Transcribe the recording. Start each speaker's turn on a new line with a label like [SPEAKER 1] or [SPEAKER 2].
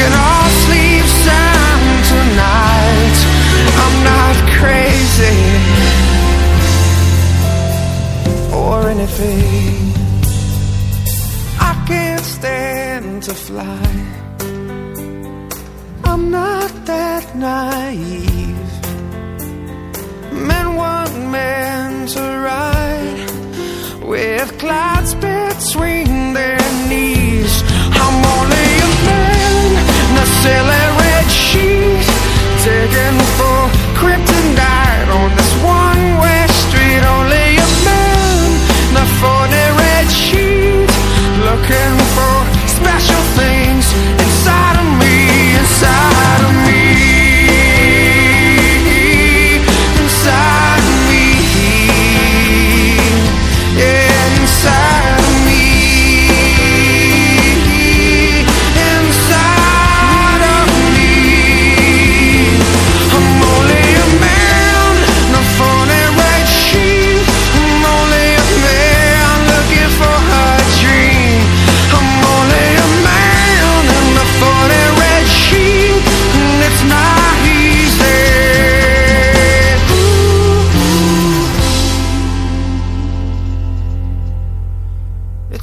[SPEAKER 1] can sleep sound tonight. I'm not crazy or anything. I can't stand to fly. I'm not that naive. Meant one man to ride with clouds.